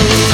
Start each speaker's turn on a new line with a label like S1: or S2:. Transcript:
S1: you.